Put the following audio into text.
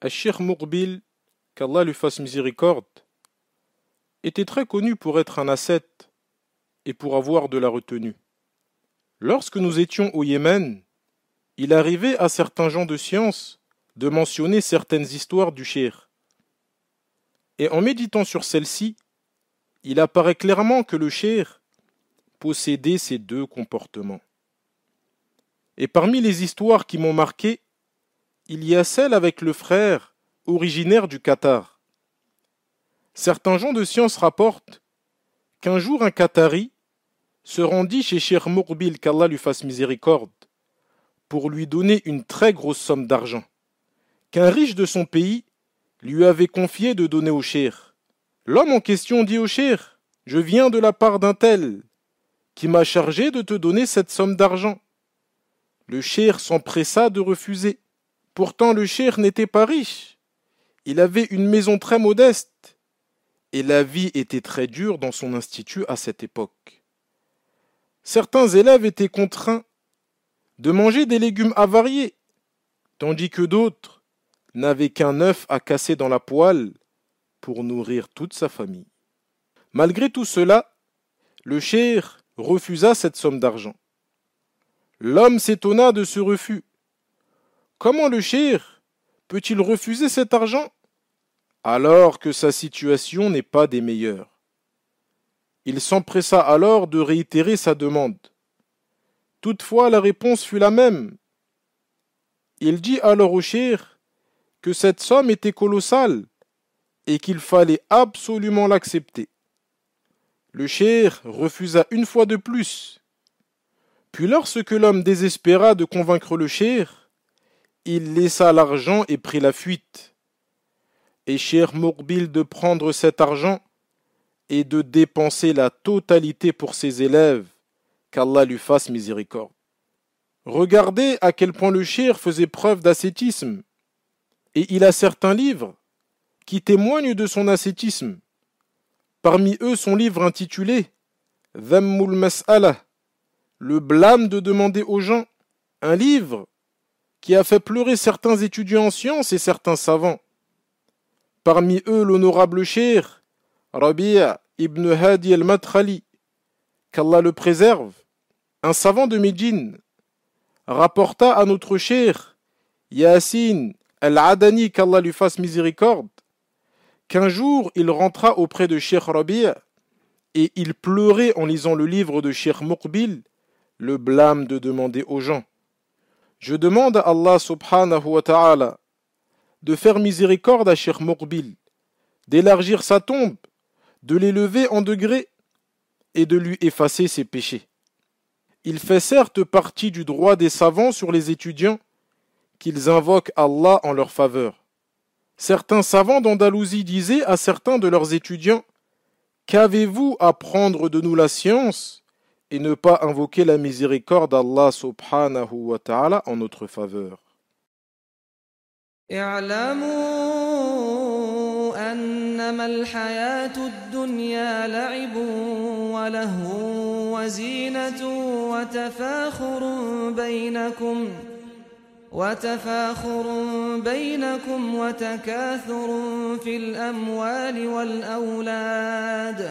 Ashir Mourbil, qu'Allah lui fasse miséricorde, était très connu pour être un ascète et pour avoir de la retenue. Lorsque nous étions au Yémen, il arrivait à certains gens de science de mentionner certaines histoires du Cher. Et en méditant sur celles-ci, il apparaît clairement que le Cher possédait ces deux comportements. Et parmi les histoires qui m'ont marqué, il y a celle avec le frère originaire du Qatar. Certains gens de science rapportent qu'un jour un Qatari se rendit chez Cher Mourbil qu'Allah lui fasse miséricorde pour lui donner une très grosse somme d'argent, qu'un riche de son pays lui avait confié de donner au Cher. L'homme en question dit au Cher Je viens de la part d'un tel qui m'a chargé de te donner cette somme d'argent. Le Cher s'empressa de refuser. Pourtant le Cher n'était pas riche. Il avait une maison très modeste, et la vie était très dure dans son institut à cette époque. Certains élèves étaient contraints de manger des légumes avariés, tandis que d'autres n'avaient qu'un œuf à casser dans la poêle pour nourrir toute sa famille. Malgré tout cela, le cher refusa cette somme d'argent. L'homme s'étonna de ce refus. Comment le cher peut-il refuser cet argent? Alors que sa situation n'est pas des meilleures Il s'empressa alors de réitérer sa demande. Toutefois, la réponse fut la même. Il dit alors au cher que cette somme était colossale et qu'il fallait absolument l'accepter. Le cher refusa une fois de plus. Puis lorsque l'homme désespéra de convaincre le cher, il laissa l'argent et prit la fuite. Et cher Mourbil de prendre cet argent et de dépenser la totalité pour ses élèves qu'Allah lui fasse miséricorde. Regardez à quel point le shir faisait preuve d'ascétisme. Et il a certains livres qui témoignent de son ascétisme. Parmi eux son livre intitulé Dhammul Mas'ala, le blâme de demander aux gens, un livre qui a fait pleurer certains étudiants en sciences et certains savants. Parmi eux l'honorable shir, Rabi'a ibn Hadi al-Matrali, qu'Allah le préserve, un savant de Médine rapporta à notre cher Yassin al-Adani, qu'Allah lui fasse miséricorde, qu'un jour il rentra auprès de Cheikh Rabi' et il pleurait en lisant le livre de Cheikh Muqbil, le blâme de demander aux gens. Je demande à Allah subhanahu wa ta'ala de faire miséricorde à Cheikh Muqbil, d'élargir sa tombe, de l'élever en degrés et de lui effacer ses péchés. Il fait certes partie du droit des savants sur les étudiants qu'ils invoquent Allah en leur faveur. Certains savants d'Andalousie disaient à certains de leurs étudiants Qu'avez-vous à prendre de nous la science? Et ne pas invoquer la miséricorde d'Allah subhanahu wa ta'ala en notre faveur. إنما الحياة الدنيا لعب ولهو وزينة وتفاخر بينكم وتفاخر بينكم وتكاثر في الأموال والأولاد.